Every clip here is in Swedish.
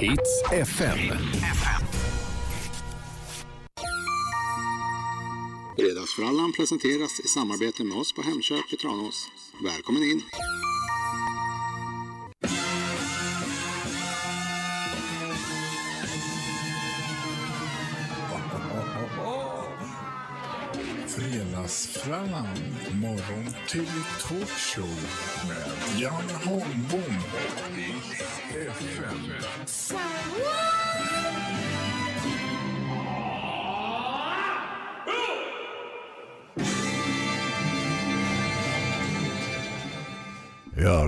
Hits FM. Fredagsfrallan presenteras i samarbete med oss på Hemköp i Tranås. Välkommen in! Fredagsfrallan, morgon till talkshow med Jan Holmbom och. Ja,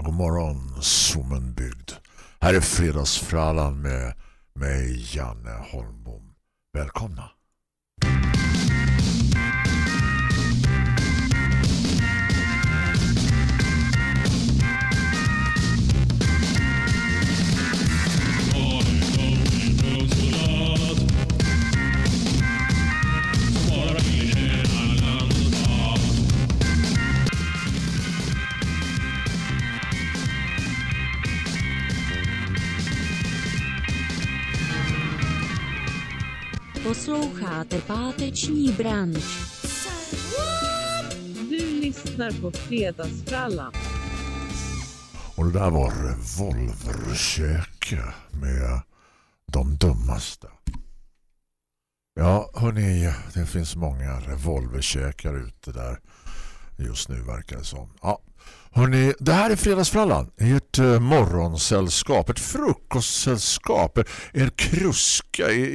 god morgon, Sommenbygd. Här är Fredagsfrallan med mig, Janne Holmbom. Välkomna. Posloucháte páteční branč. Du lyssnar på Fredagsfrallan. Och det där var Revolverköke med de dummaste. Ja, hörni, det finns många revolverkökar ute där just nu verkar det som. Ja, Hörrni, det här är Fredagsfrallan. Ert eh, morgonsällskap, ett frukostsällskap, er kruska, er,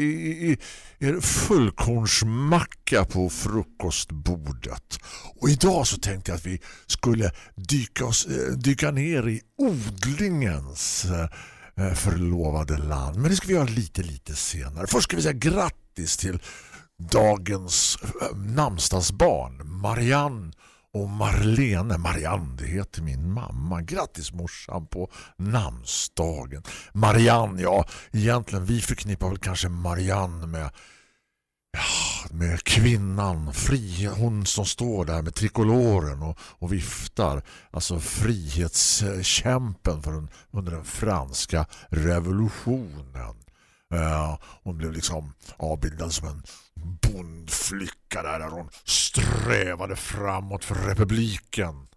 er, er fullkornsmacka på frukostbordet. Och idag så tänkte jag att vi skulle dyka, oss, eh, dyka ner i odlingens eh, eh, förlovade land. Men det ska vi göra lite, lite senare. Först ska vi säga grattis till dagens namnsdagsbarn, Marianne och Marlene. Marianne, det heter min mamma. Grattis morsan på namnsdagen. Marianne, ja, egentligen vi förknippar väl kanske Marianne med Ja, med kvinnan, fri, hon som står där med trikoloren och, och viftar. Alltså frihetskämpen för den, under den franska revolutionen. Uh, hon blev liksom avbildad som en bondflicka där, där hon strävade framåt för republiken.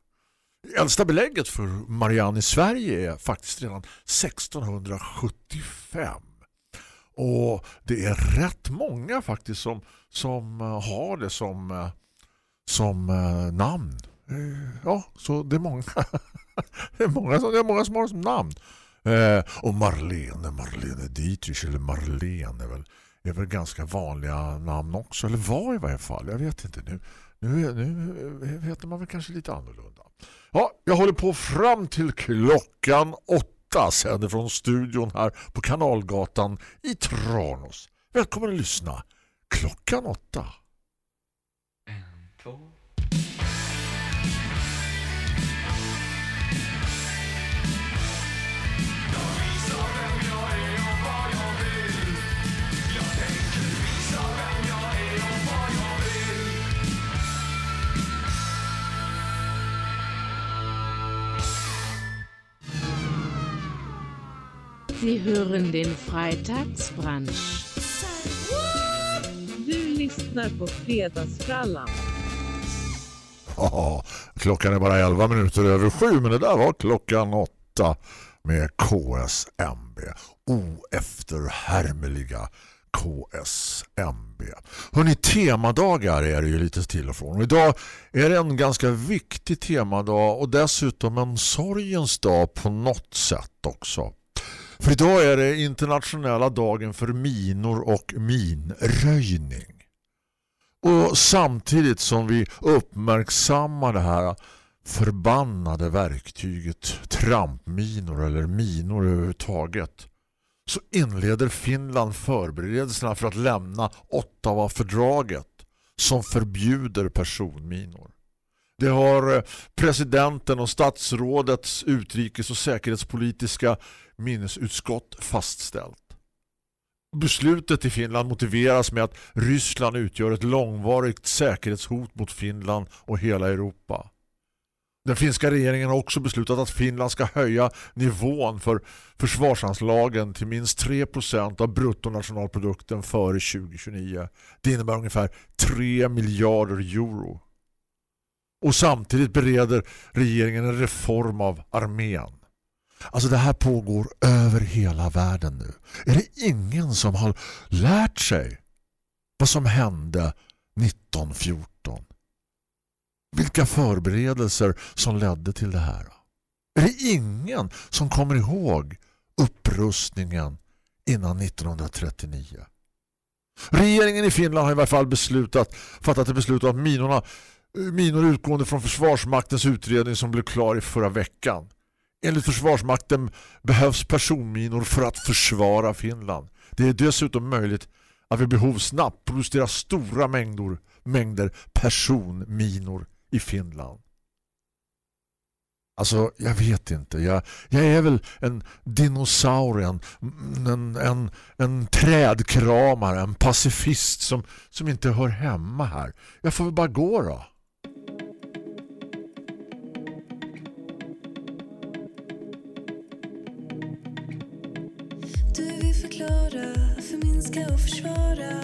Äldsta belägget för Marianne i Sverige är faktiskt redan 1675. Och det är rätt många faktiskt som, som eh, har det som, eh, som eh, namn. Ja, så det är många. det, är många som, det är många som har det som namn. och Marlene, Marlene Dietrich eller Marlene är väl, är väl ganska vanliga namn också. Eller var i varje fall. Jag vet inte nu. Nu, nu heter man väl kanske lite annorlunda. Ja, jag håller på fram till klockan åtta sänder från studion här på Kanalgatan i Tranås. Välkommen att lyssna. Klockan åtta. En, två. Sie hören den Freitagsbrunch. Du lyssnar på Fredagsfrallan. Ja, klockan är bara 11 minuter över sju men det där var klockan 8 med KSMB. Oefterhärmeliga KSMB. Hörrni, temadagar är det ju lite till och från. Och idag är det en ganska viktig temadag och dessutom en sorgens dag på något sätt också. För idag är det internationella dagen för minor och minröjning. Och samtidigt som vi uppmärksammar det här förbannade verktyget trampminor eller minor överhuvudtaget så inleder Finland förberedelserna för att lämna Ottawa-fördraget som förbjuder personminor. Det har presidenten och statsrådets utrikes- och säkerhetspolitiska minnesutskott fastställt. Beslutet i Finland motiveras med att Ryssland utgör ett långvarigt säkerhetshot mot Finland och hela Europa. Den finska regeringen har också beslutat att Finland ska höja nivån för försvarsanslagen till minst 3% av bruttonationalprodukten före 2029. Det innebär ungefär 3 miljarder euro. Och samtidigt bereder regeringen en reform av armén. Alltså det här pågår över hela världen nu. Är det ingen som har lärt sig vad som hände 1914? Vilka förberedelser som ledde till det här? Är det ingen som kommer ihåg upprustningen innan 1939? Regeringen i Finland har i varje fall beslutat, fattat ett beslut om att minorna, minor utgående från Försvarsmaktens utredning som blev klar i förra veckan. Enligt Försvarsmakten behövs personminor för att försvara Finland. Det är dessutom möjligt att vid behov snabbt producera stora mängder, mängder personminor i Finland. Alltså, jag vet inte. Jag, jag är väl en dinosaurie, en, en, en, en trädkramare, en pacifist som, som inte hör hemma här. Jag får väl bara gå då. Försvara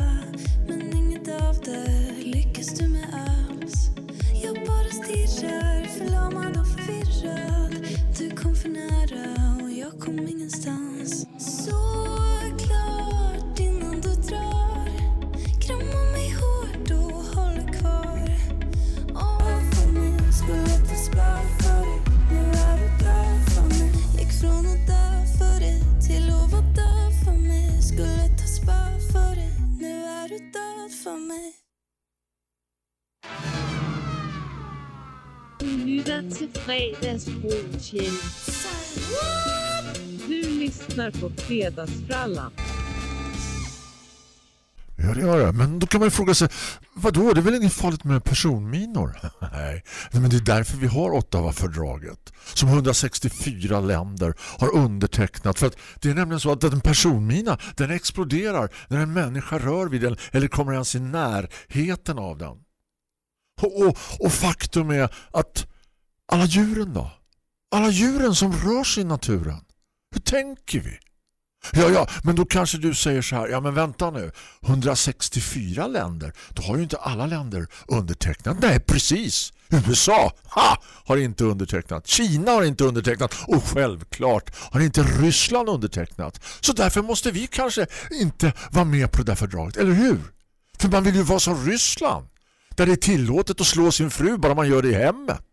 Men inget av det lyckas du med alls. Jag bara stirrar, förlamad och förvirrad. Du kom för nära och jag kom inte fredagsbrunchen. Du lyssnar på Fredagsfrallan. Ja, det gör det. Men då kan man ju fråga sig, vadå? Det är väl inget farligt med personminor? Nej, Nej men det är därför vi har Ottawa-fördraget som 164 länder har undertecknat. För att det är nämligen så att en personmina, den exploderar när en människa rör vid den eller kommer ens i närheten av den. Och, och, och faktum är att alla djuren då? Alla djuren som rör sig i naturen. Hur tänker vi? Ja, ja, men då kanske du säger så här, ja men vänta nu, 164 länder, då har ju inte alla länder undertecknat. Nej, precis. USA ha, har inte undertecknat. Kina har inte undertecknat. Och självklart har inte Ryssland undertecknat. Så därför måste vi kanske inte vara med på det där fördraget, eller hur? För man vill ju vara som Ryssland. Där det är tillåtet att slå sin fru bara man gör det i hemmet.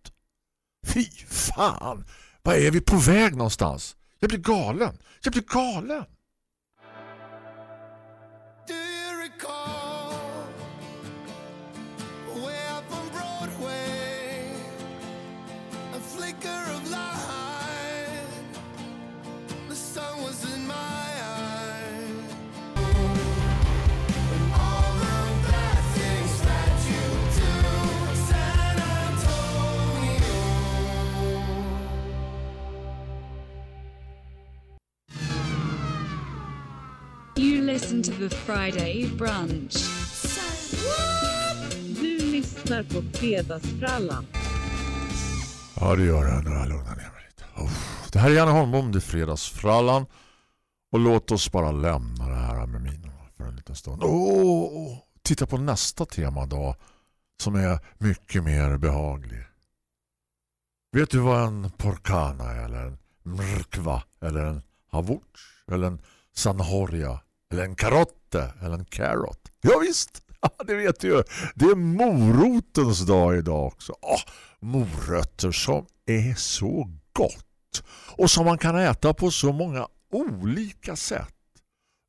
Fy fan, vad är vi på väg någonstans? Jag blir galen. Jag blir galen. Listen to the Friday brunch. Du lyssnar på Fredagsfrallan. Ja, det gör jag. Nu har jag lugnat ner mig lite. Det här är Janne Holmbom, det är fredagsfrallan. Och låt oss bara lämna det här med minorna för en liten stund. Och titta på nästa tema då som är mycket mer behaglig. Vet du vad en porcana är, eller en mrkva eller en havuch eller en sanhoria eller en karotte eller en carrot? Ja visst, ja, det vet du ju. Det är morotens dag idag också. Åh, morötter som är så gott och som man kan äta på så många olika sätt.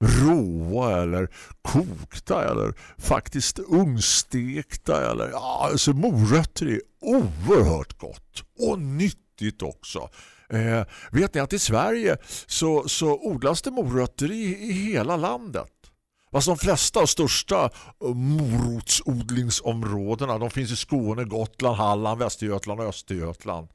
Råa eller kokta eller faktiskt ungstekta. eller ja, alltså morötter är oerhört gott och nyttigt också. Eh, vet ni att i Sverige så, så odlas det morötter i, i hela landet. Fast de flesta och största eh, morotsodlingsområdena de finns i Skåne, Gotland, Halland, Västergötland och Östergötland.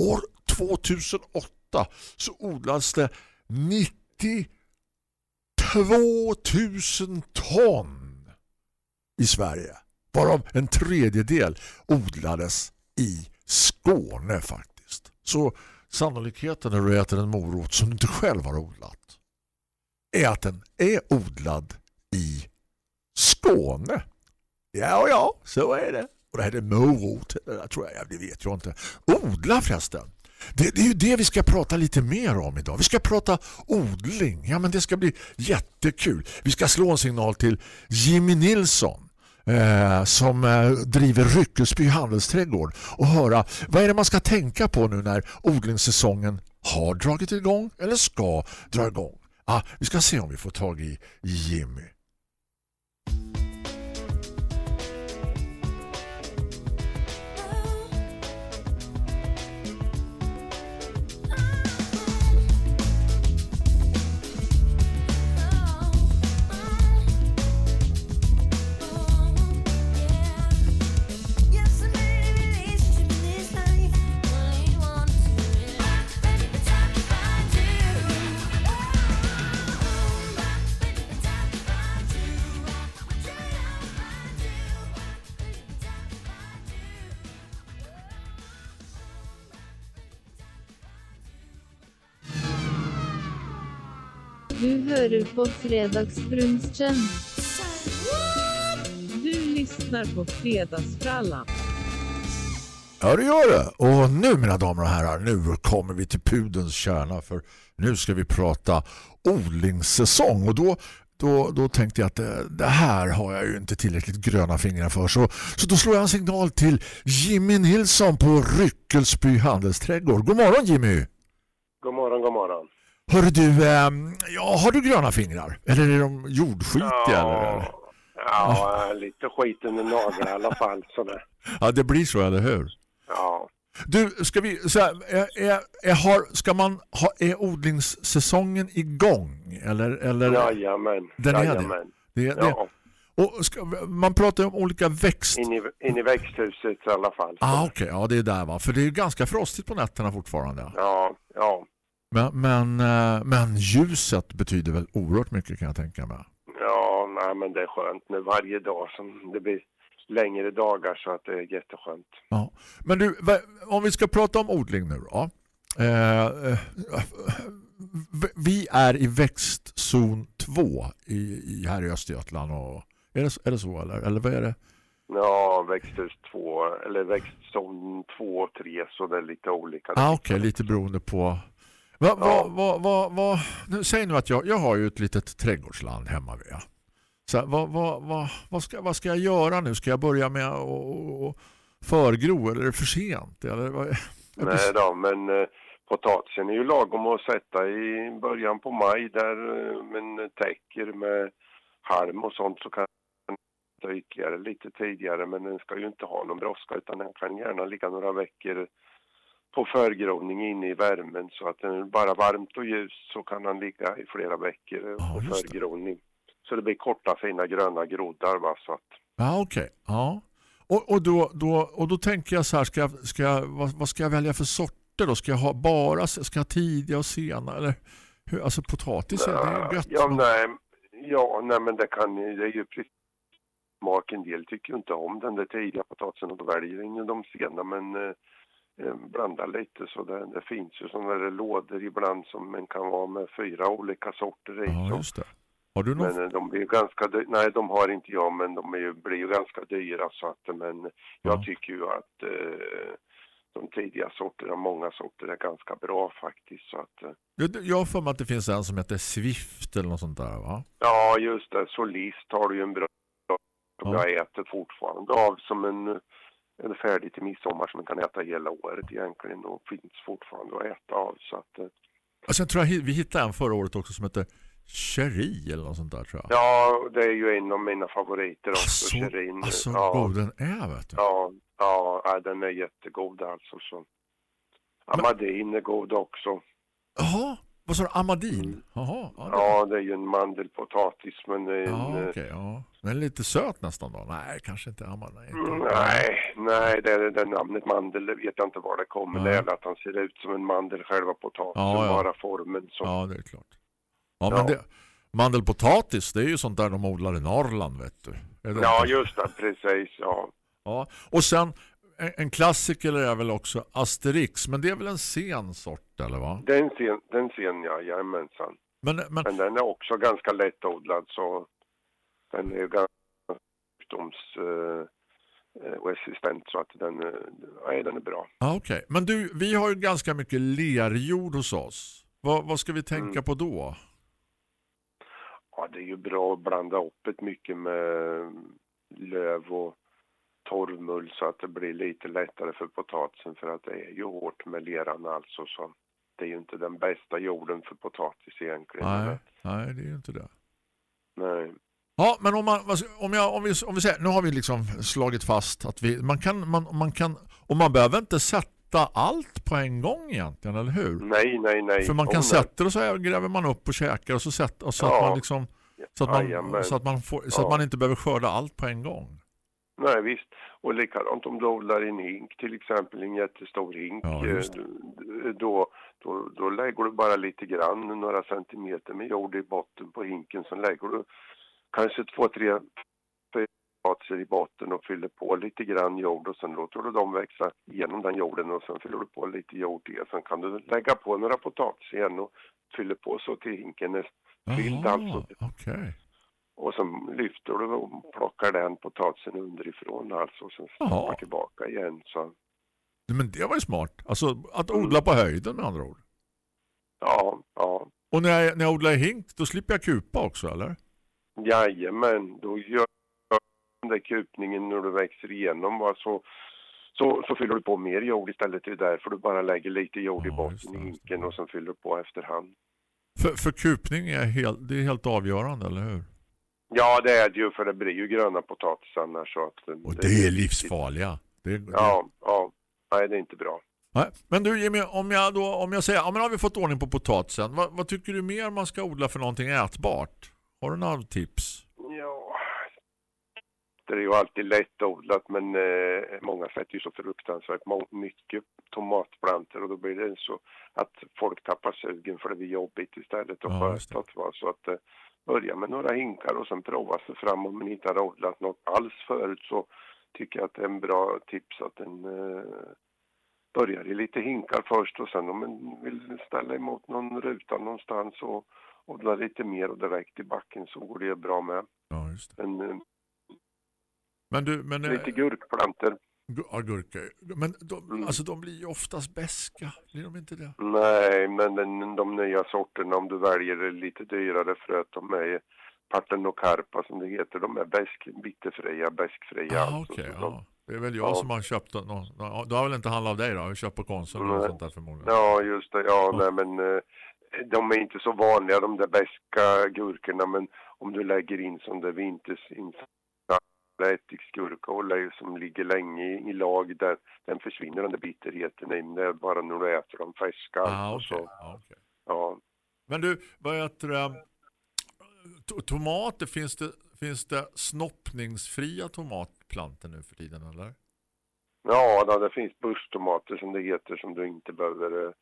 År 2008 så odlas det 92 000 ton i Sverige. Varav en tredjedel odlades i Skåne faktiskt. Så sannolikheten när du äter en morot som du inte själv har odlat är att den är odlad i Skåne. Ja, ja, så är det. Och det här är morot, det där tror jag, det vet jag inte. Odla förresten. Det, det är ju det vi ska prata lite mer om idag. Vi ska prata odling. Ja, men det ska bli jättekul. Vi ska slå en signal till Jimmy Nilsson eh, som eh, driver Ryckesby handelsträdgård och höra vad är det man ska tänka på nu när odlingssäsongen har dragit igång eller ska dra igång. Ah, vi ska se om vi får tag i Jimmy. På Fredagsbrunchen. Du lyssnar på Fredagsfrallan. Ja, det gör det. Och nu, mina damer och herrar, nu kommer vi till pudens kärna för nu ska vi prata odlingssäsong. Och då, då, då tänkte jag att det, här har jag ju inte tillräckligt gröna fingrar för. Så, så då slår jag en signal till Jimmy Nilsson på Ryckelsby handelsträdgård. God morgon Jimmy! God morgon, god morgon. Hörru du, ehm, ja, har du gröna fingrar? Eller är de jordskitiga? Eller? Ja, lite skit under naglarna i alla fall. Sådär. Ja, det blir så, eller hur? Ja. Du, ska vi så här, är, är, är, har, ska man ha, är odlingssäsongen igång? Eller, eller? Jajamän. Den är det. Jajamän. det, det. Ja. Och ska, man pratar ju om olika växt... In i, in i växthuset i alla fall. Ah, okej. Ja, det är där va? För det är ju ganska frostigt på nätterna fortfarande. Ja, ja. Men, men, eh, men ljuset betyder väl oerhört mycket kan jag tänka mig. Ja, nej, men det är skönt nu varje dag som det blir längre dagar så att det är jätteskönt. Ja. Men du, om vi ska prata om odling nu då. Eh, eh, vi är i växtzon 2 i, i, här i Östergötland. Och, är, det, är det så eller? Eller vad är det? Ja, växthus 2 eller växtzon 2 och 3 så det är lite olika. Ah, Okej, lite beroende på... Va, va, va, va, va, nu, säg nu att jag, jag har ju ett litet trädgårdsland hemma vid. Så här, vad, vad, vad, vad, ska, vad ska jag göra nu? Ska jag börja med att förgro eller är det för sent? Eller, vad, Nej då, men eh, potatisen är ju lagom att sätta i början på maj där eh, men täcker med halm och sånt så kan den ta ytterligare lite tidigare men den ska ju inte ha någon brådska utan den kan gärna ligga några veckor på förgrovning inne i värmen så att den är bara varmt och ljust så kan den ligga i flera veckor eh, på just det. förgrovning. Så det blir korta fina gröna groddar va så att Ja, okej. Ja. Och, och, då, då, och då tänker jag så här, ska jag, ska jag, vad, vad ska jag välja för sorter då? Ska jag ha bara, ska jag tidiga och sena? Eller, hur, alltså potatis, är det är ju gött. Ja, nej, ja, nej men det kan det är ju precis smak. En del tycker ju inte om den där tidiga potatisen och då väljer in ju de sena men eh, blanda lite så det, det finns ju sådana där lådor ibland som man kan vara med fyra olika sorter i. Ja, just det. Har du någon? Men eh, de blir ganska dy- nej de har inte jag men de är ju, blir ju ganska dyra så att men jag tycker ju att eh, de tidiga sorterna, många sorter är ganska bra faktiskt så att eh, Jag, jag har för mig att det finns en som heter Swift eller något sånt där va? Ja, just det. Solist har du ju en bra som Ja. jag äter fortfarande av som en eller färdig till midsommar som man kan äta hela året egentligen och finns fortfarande att äta av. Så att, eh, Och sen tror jag vi hittade en förra året också som heter Cherie eller något sånt där tror jag. ja, det är ju en av mina favoriter också, så, Sherin. alltså ja, god den är vet du. ja, ja, den är jättegod alltså. Så. Amadin är god också. Jaha, vad sa du? Amadin? Jaha, ja, det- Ja, det är ju en mandelpotatis men det är en, ja eh, okej. ja. Den är lite söt nästan då. Nej, kanske inte Amadin. Mm, Nej, nej, det, är- det namnet mandel, det vet jag inte var det kommer. Nej. Det är att han ser ut som en mandel, själva potatisen, Ja, ja. bara formen. Så. Ja, det är klart. Ja, Ja. men det, mandelpotatis, det är ju sånt där de odlar i Norrland, vet du. Är det Ja, inte? just det, precis. Ja. Ja. Och sen, en, klassiker är väl också Asterix, men det är väl en sen sort eller va? Den ser, den ser jag, jajamensan. Men, men, Men den är också ganska lättodlad så den är ju ganska sjukdoms eh, eh, så att den, eh, nej, den är bra. ah, okej. men du, vi har ju ganska mycket lerjord hos oss. Vad, vad ska vi tänka Mm. på då? Ja, det är ju bra att blanda upp ett mycket med löv och torvmull så att det blir lite lättare för potatisen för att det är ju hårt med leran alltså så det är ju inte den bästa jorden för potatis egentligen. Nej, nej, det är ju inte det. Nej. Ja, men om man om jag om vi om vi säger nu har vi liksom slagit fast att vi man kan man man kan och man behöver inte sätta allt på en gång egentligen, eller hur? Nej, nej, nej. För man kan Oh, sätta det och så här gräver man upp och käkar och så sätter och så Ja. att man liksom så att man så att man får så att man inte behöver skörda allt på en gång. Nej visst. Och likadant om du odlar i en hink till exempel, en jättestor hink. Ja, eh, då, då, då lägger du bara lite grann, några centimeter med jord i botten på hinken. Sen lägger du kanske två, tre potatser i botten och fyller på lite grann jord och sen låter du dem växa genom den jorden och sen fyller du på lite jord till. Sen kan du lägga på några potatis igen och fyller på så till hinken är fylld alltså. okej. Och sen lyfter du och plockar den potatisen underifrån alltså och sen stoppar tillbaka igen. Så Men det var ju smart. Alltså att Mm. odla på höjden med andra ord. ja, ja, Och när jag, när jag odlar i hink då slipper jag kupa också, eller? jajamän, då gör den där kupningen när du växer igenom va, så, så, så fyller du på mer jord istället. Det är därför du bara lägger lite jord i Ja, botten i det, just hinken och sen fyller du på efterhand. För, för kupning är helt, det är helt avgörande, eller hur? Ja, det är det ju för det blir ju gröna potatis annars. Så att, Och det är livsfarliga. Det, det, Ja, ja, nej det är inte bra. Nej, Men du Jimmy, om jag, då, om jag säger, ja men har vi fått ordning på potatisen, vad, vad tycker du mer man ska odla för någonting ätbart? Har du några tips? Ja, det är ju alltid lättodlat men eh, många sätter ju så fruktansvärt mycket tomatplantor och då blir det så att folk tappar sugen för det blir jobbigt istället att Ja, sköta. Så att eh, börja med några hinkar och sen prova sig fram om man inte har odlat något alls förut så tycker jag att det är en bra tips att en eh, börjar i lite hinkar först och sen om man vill ställa emot någon ruta någonstans och odla lite mer och direkt i backen så går det bra med. Ja, just det. En, eh, Men du, men... lite eh, gurkplantor. gu- Ja, gurka. Men de, Mm. alltså, de blir ju oftast beska. Blir de inte det? Nej, men den, de nya sorterna om du väljer lite dyrare fröet, de är Partenocarpa som det heter, de är bäsk, bitterfria, bäskfria. Ja, alltså. de- ja. Det är väl jag Ja. som har köpt någon, någon, Du har väl inte handlat av dig då? Jag har köpt på Konsum och Nej. sånt där förmodligen. Ja, just det. Ja, Ja. nej men eh, de är inte så vanliga de där bäska gurkorna, men om du lägger in som det vintersinsatta ättiksgurka och som ligger länge i, i lag, där, den försvinner den där bitterheten in. Det är bara när du äter dem färska. Ah, okej. så, Ja, okej. ja. Men du, vad heter det? To- Tomater, finns det, finns det snoppningsfria tomatplantor nu för tiden eller? Ja, då, det finns buschtomater som det heter som du inte behöver eh,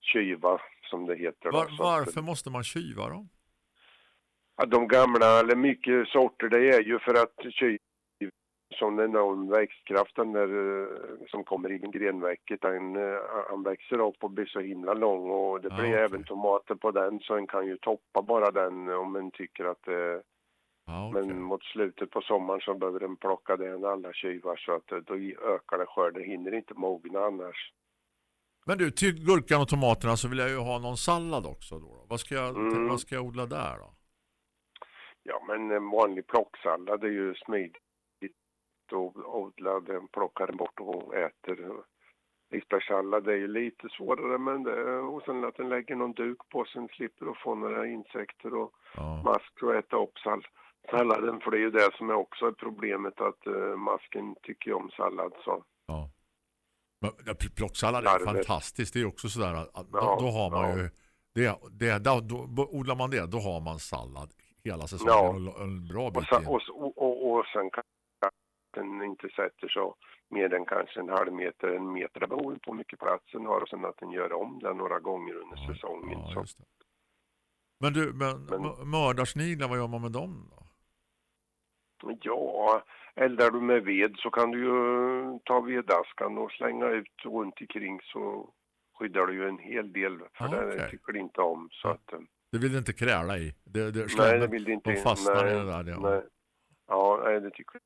kyva som det heter. Var, varför måste man kyva dem? Ja, de gamla, eller mycket sorter, det är ju för att kyva som den där växtkraften där, eh, som kommer i grenväcket, den, eh, han växer upp och blir så himla lång och det blir okej. även tomater på den så en kan ju toppa bara den om en tycker att eh, Ja, okej. men mot slutet på sommaren så behöver den plocka den alla kyvar så att eh, då ökar det skörden, hinner inte mogna annars. Men du, till gurkan och tomaterna så vill jag ju ha någon sallad också då. Vad, ska jag, Mm. vad ska jag odla där då? Ja, men en vanlig plocksallad är ju smidigt odla den, plockar den bort och äter. Isbergssallad är ju lite svårare men det, och sen att den lägger någon duk på sen slipper du få några insekter och Ja. mask och äta upp sall salladen för det är ju det som är också problemet att eh, masken tycker om sallad så. ja. Men, plocksallad är fantastiskt. Det är också sådär att att Ja, då, då har man ja. ju det, det, då, då, odlar man det, då har man sallad hela säsongen Ja. och en bra Och, bit sen, och, och, och, och sen kan den inte sätter så mer än kanske en halv meter, en meter, ju på hur mycket plats den har och sen att den gör om den några gånger under Ja, säsongen. ja. Men du, men, Men- mördarsniglar, vad gör man med dem då? Ja, eldar du med ved så kan du ju ta vedaskan och slänga ut runt omkring så skyddar du ju en hel del för Ah, det tycker det inte om. Så att, eh, Det vill du inte kräla i. Det, det, nej, det vill det inte. De fastnar nej, i det där. Ja. Nej. Ja, nej, det tycker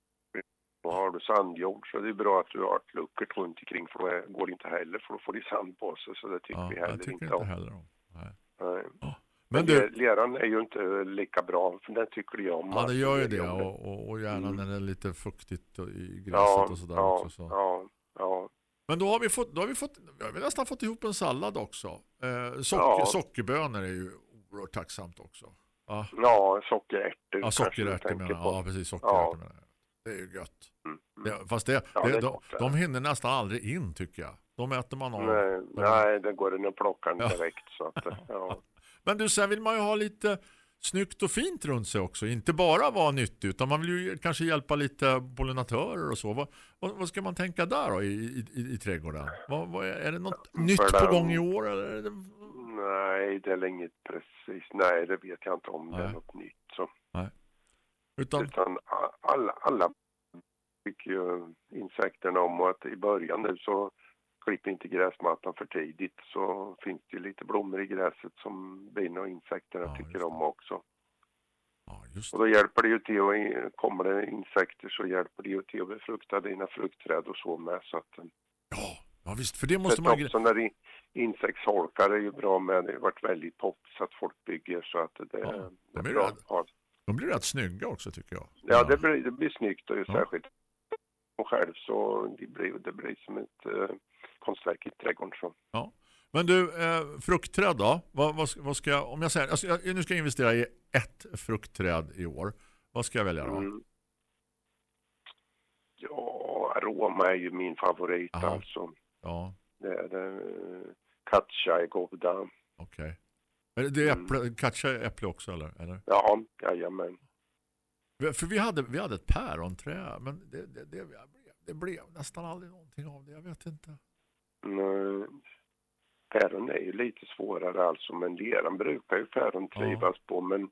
och har du sandjord så det är bra att du har ett luckert runt omkring för då går det inte heller för då får det sand på sig så det tycker Ja, vi jag heller tycker inte om. heller om. Nej. Nej. Men Men du, le- leran är ju inte lika bra för den tycker jag om. ja det gör ju det och, och, och gärna Mm. när det är lite fuktigt i gräset Ja, och sådär ja, också. Så. ja, ja. Men då har vi fått, då har vi fått, vi har nästan fått ihop en sallad också. Eh, socker, Ja. Sockerbönor är ju oerhört tacksamt också. Ja, Ja, sockerärtor ja du sockerärtor menar jag. Ja, precis. Sockerärtor Ja. menar jag. Det är ju gött. Mm. Det, fast det, Ja, det, det de, det. de hinner nästan aldrig in tycker jag. De äter man av. Nej, nej, det går in och plockar Ja. direkt. Så att, ja. Men du, sen vill man ju ha lite snyggt och fint runt sig också. Inte bara vara nyttig utan man vill ju kanske hjälpa lite pollinatörer och så. Vad, vad, vad ska man tänka där då i, i, i, i trädgården? Vad, vad är, det något nytt på den- gång i år? Eller det, Nej, det är inget precis. Nej, det vet jag inte om det Nej. är något nytt. Så. utan, Utan a- alla, alla tycker ju insekterna om och att i början nu så klipp inte gräsmattan för tidigt så finns det ju lite blommor i gräset som bina och insekterna Ja, tycker om också. ja, Och då hjälper det ju till och kommer det insekter så hjälper det ju till att befrukta dina fruktträd och så med. Så att, Ja, ja visst, för det måste man också när insektsholkar är ju bra med. Det har varit väldigt poppis att folk bygger så att det, Ja, de är är bra. rädd. De blir rätt snygga också tycker jag. ja det, blir, det blir snyggt och ju Ja. särskilt och själv så det blir, det blir som ett eh, konstverk i trädgården. Så. Men du, eh, fruktträd då? Vad, vad, vad ska jag, om jag säger, alltså, jag, nu ska jag investera i ett fruktträd i år. Vad ska jag välja då? Mm. Ja, aroma är ju min favorit Aha. alltså. Ja, Det är det. Katja är goda. okej. Okay. Det är Mm. äpple, katcha är äpple också eller? eller? Ja, jajamän. För vi hade, vi hade ett päronträd men det, det, det, det blev nästan aldrig någonting av det. Jag vet inte. Mm, Päron är ju lite svårare alltså, men leran brukar ju päron Ja. trivas på. Men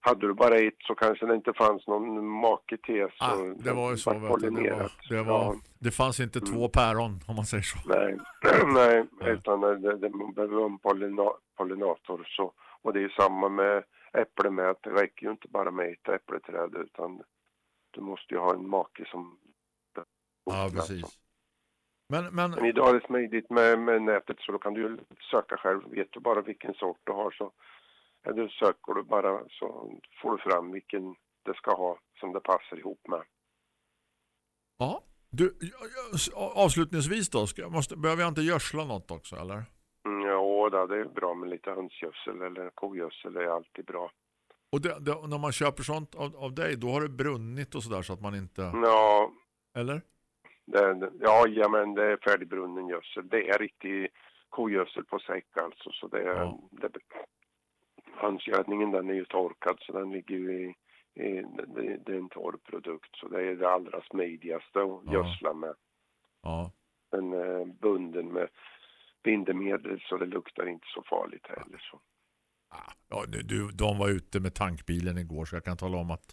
hade du bara ett så kanske det inte fanns någon make till. Så Ah, det var ju så. Vet du, det, var, det, var, Ja, det fanns inte Mm. två päron om man säger så. nej, nej, Nej. utan det, det, man behöver en pollina, pollinator. Så, och det är ju samma med äpple med det räcker ju inte bara med ett äppleträd utan du måste ju ha en make som... Ja, precis. Men, men Men idag är det smidigt med, med nätet så då kan du ju söka själv. Vet du bara vilken sort du har så du söker du bara så får du fram vilken det ska ha som det passar ihop med. ja. Du, avslutningsvis då, ska, måste, behöver jag inte gödsla något också eller? Då, det är bra med lite hönsgödsel eller kogödsel det är alltid bra. Och det, det, när man köper sånt av, av dig, då har det brunnit och sådär så att man inte... Ja, Eller? det, ja, ja men det är färdigbrunnen gödsel. Det är riktig kogödsel på säck alltså. Så det, Ja. det, hönsgödningen den är ju torkad så den ligger ju i, i det, det är en torr produkt. Så det är det allra smidigaste att Ja. gödsla med. Ja. Den är bunden med bindemedel så det luktar inte så farligt heller. Så. Ah, Ja, du, de var ute med tankbilen igår så jag kan tala om att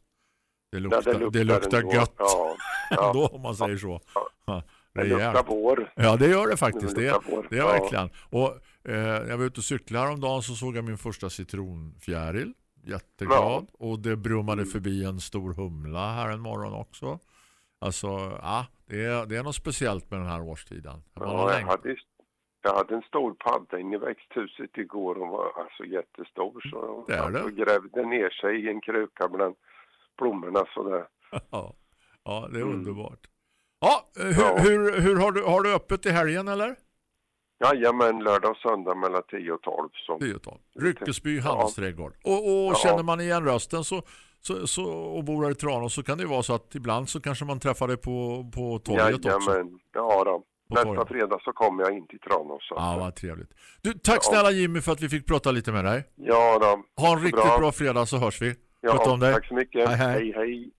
det Ja, luktar, det luktar, gött Ja, ja. då om man säger så. Ja. Det luktar vår. Ja, det gör det faktiskt. Det Det, luktar det är verkligen. Och eh, jag var ute och cyklade häromdagen så såg jag min första citronfjäril. Jätteglad. Och det brummade Mm. förbi en stor humla här en morgon också. Alltså, ja, det är, det är något speciellt med den här årstiden. Man har Ja, jag, längtat. hade, jag hade en stor padda inne i växthuset igår. Hon var alltså jättestor. Så Det är det. jag grävde ner sig i en kruka bland blommorna. Så det, Ja, ja det är Mm. underbart. Ja, hur, Ja. hur, hur har, du, har du öppet i helgen eller? jajamän, lördag och söndag mellan 10 och 12. Så. 10 och 12. Ryckesby Ja. handelsträdgård. Och, och Ja. känner man igen rösten så, så, så, och bor här i Tranås så kan det ju vara så att ibland så kanske man träffar dig på, på torget också. Jajamän, ja då. På Nästa fredag så kommer jag in till Tranås. Ja, vad trevligt. Du, tack Ja. snälla Jimmy för att vi fick prata lite med dig. ja då. Ha en riktigt bra, Bra. fredag så hörs vi. Ja, om dig. tack så mycket. Hej, hej. hej. hej.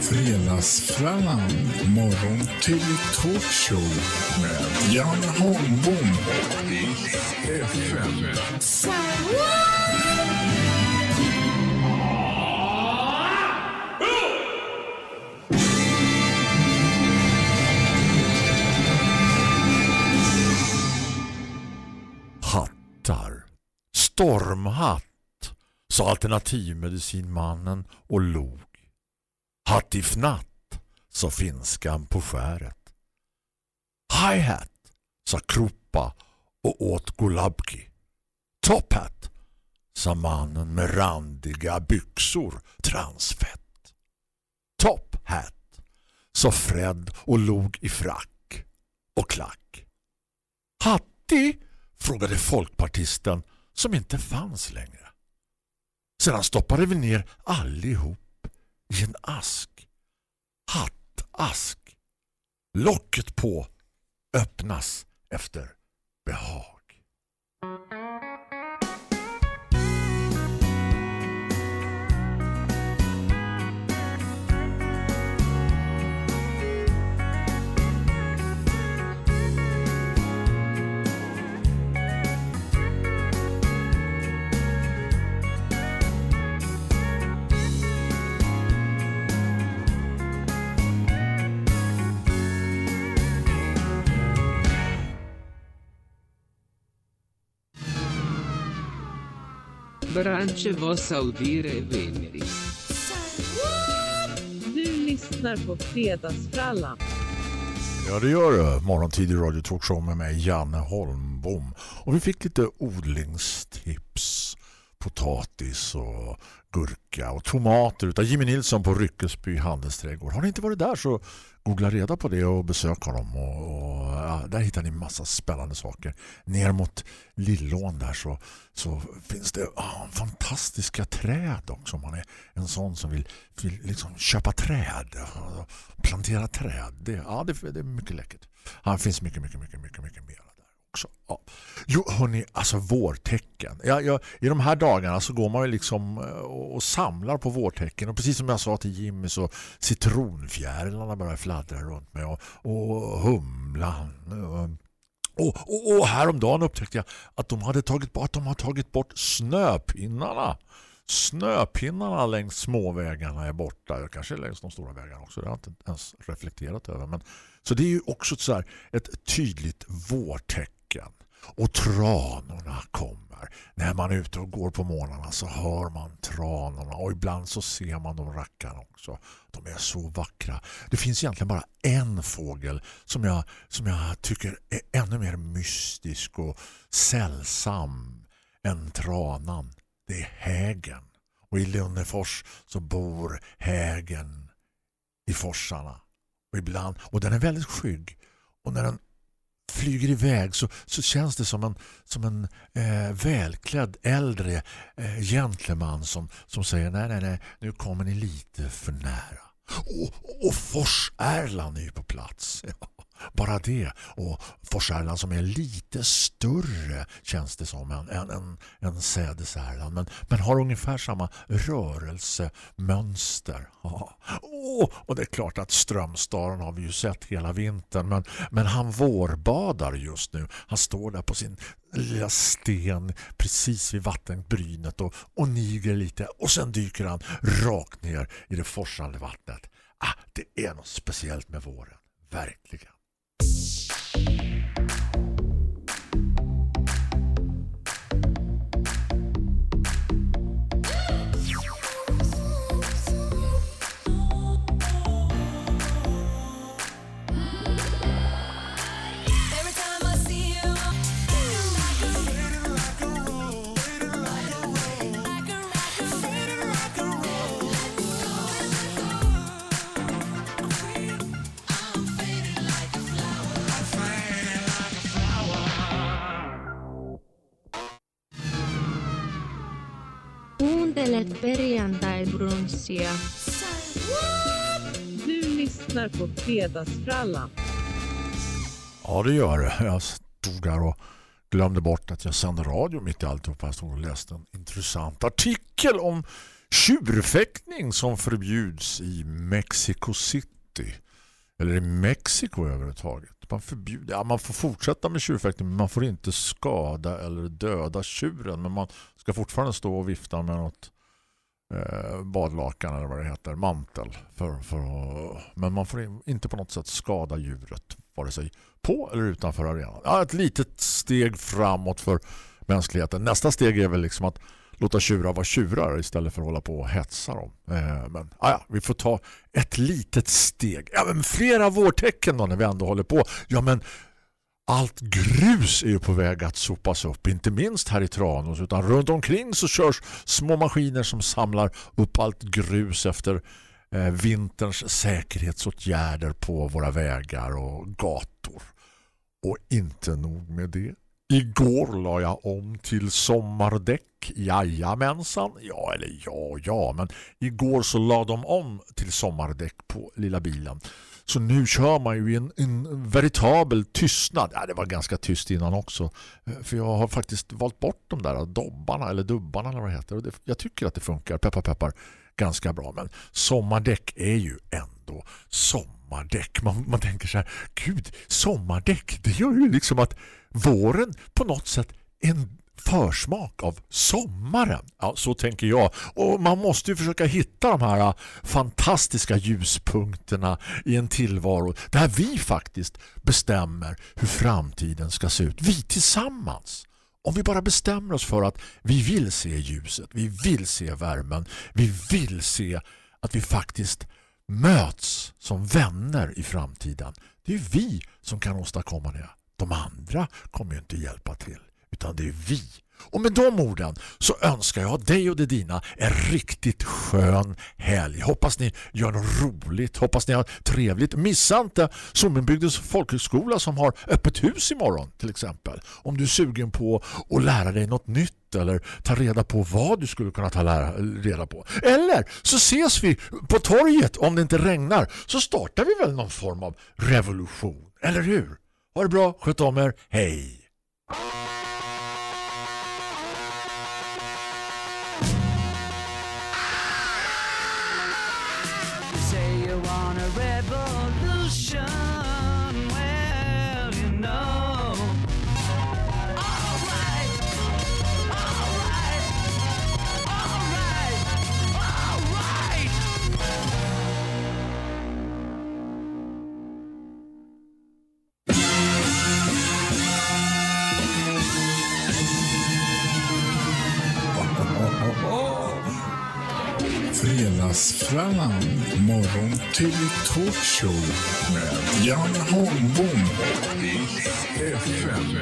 Fredagsfrallan, morgon till talkshow med Jan Holmbom och FM. Hattar. Stormhatt, sa alternativmedicinmannen och log. Hattifnatt, sa finskan på skäret. Hi-hat, sa Kroppa och åt Golabki. Top hat, sa mannen med randiga byxor, transfett. Top hat, sa Fred och log i frack och klack. Hatti? frågade folkpartisten som inte fanns längre. Sedan stoppade vi ner allihop i en ask. Hattask. Locket på öppnas efter behag. Branche vos audire veneris. Du lyssnar på Fredagsfrallan. Ja, det gör det. Morgontid i Radio Talkshow med mig, Janne Holmbom. Och vi fick lite odlingstips. Potatis och gurka och tomater utav Jimmy Nilsson på Ryckesby handelsträdgård. Har ni inte varit där så googla reda på det och besök honom. Och, där hittar ni massa spännande saker. Ner mot Lillån där så, så finns det ja, fantastiska träd också. Om man är en sån som vill, vill liksom köpa träd och plantera träd. Det, ja, det, det är mycket läckert. Här finns mycket, mycket, mycket, mycket, mycket mer också. Ja. Jo, hörni, alltså vårtecken. Ja, ja, I de här dagarna så går man ju liksom eh, och, och samlar på vårtecken. Och precis som jag sa till Jimmy så citronfjärilarna börjar fladdra runt mig. Och, och humlan. Och, och, och, och häromdagen upptäckte jag att de hade tagit bort, att de har tagit bort snöpinnarna. Snöpinnarna längs småvägarna är borta. Kanske längs de stora vägarna också. Det har jag inte ens reflekterat över. Men, så det är ju också ett, så här, ett tydligt vårtecken. Och tranorna kommer. När man är ute och går på morgnarna så hör man tranorna. Och ibland så ser man de rackarna också. De är så vackra. Det finns egentligen bara en fågel som jag, som jag tycker är ännu mer mystisk och sällsam än tranan. Det är hägen. Och i Lunnefors så bor hägen i forsarna. Och ibland, och den är väldigt skygg. Och när den flyger iväg så, så känns det som en, som en eh, välklädd äldre eh, gentleman som, som säger nej, nej, nej, nu kommer ni lite för nära. Och, och Forsärlan är ju på plats. Ja, bara det. Och Forsärlan som är lite större känns det som än, en, en, en sädesärlan. Men, men har ungefär samma rörelsemönster. Ja. Och det är klart att strömstaren har vi ju sett hela vintern. Men, men han vårbadar just nu. Han står där på sin lilla sten precis vid vattenbrynet och, och niger lite. Och sen dyker han rakt ner i det forsande vattnet. Ah, det är något speciellt med våren. Verkligen. Perjantai-brunssia. Du lyssnar på Fredagsfrallan. Ja, det gör det. Jag stod där och glömde bort att jag sände radio mitt i alltihop. Jag stod och läste en intressant artikel om Tjurfäktning som förbjuds i Mexico City. Eller i Mexiko överhuvudtaget. Man, förbjuder, ja, man får fortsätta med tjurfäktning men man får inte skada eller döda tjuren. Men man ska fortfarande stå och vifta med något eh, badlakan eller vad det heter, mantel. För, för att, men man får inte på något sätt skada djuret vare sig på eller utanför arenan. Ja, ett litet steg framåt för mänskligheten. Nästa steg är väl liksom att låta tjurar vara tjurar istället för att hålla på och hetsa dem. Eh, men ah, ja, vi får ta ett litet steg. Ja, men flera vårtecken då när vi ändå håller på. Ja, men allt grus är ju på väg att sopas upp, inte minst här i Tranås utan runt omkring så körs små maskiner som samlar upp allt grus efter eh, vinterns säkerhetsåtgärder på våra vägar och gator. Och inte nog med det. Igår la jag om till sommardäck. Jajamensan. Ja, eller ja, ja. Men igår så la de om till sommardäck på lilla bilen. Så nu kör man ju i en, en veritabel tystnad. Ja, det var ganska tyst innan också. Eh, för jag har faktiskt valt bort de där dobbarna eller dubbarna eller vad det heter. Och det, jag tycker att det funkar, peppar peppar, ganska bra. Men sommardäck är ju ändå sommardäck. Man, man tänker så här, gud, sommardäck, det gör ju liksom att våren på något sätt en försmak av sommaren. Ja, så tänker jag. Och man måste ju försöka hitta de här äh, fantastiska ljuspunkterna i en tillvaro där vi faktiskt bestämmer hur framtiden ska se ut. Vi tillsammans. Om vi bara bestämmer oss för att vi vill se ljuset, vi vill se värmen, vi vill se att vi faktiskt möts som vänner i framtiden. Det är vi som kan åstadkomma det. De andra kommer ju inte hjälpa till utan det är vi. Och med de orden så önskar jag dig och det dina en riktigt skön helg. Hoppas ni gör något roligt. Hoppas ni har trevligt. Missa inte Sommenbygdens folkhögskola som har öppet hus imorgon till exempel. Om du är sugen på att lära dig något nytt eller ta reda på vad du skulle kunna ta lära, reda på. Eller så ses vi på torget om det inte regnar så startar vi väl någon form av revolution. Eller hur? Ha det bra, sköt om er. Hej! Fredagsfrallan, morgon till talkshow med Jan Holmbom och FM.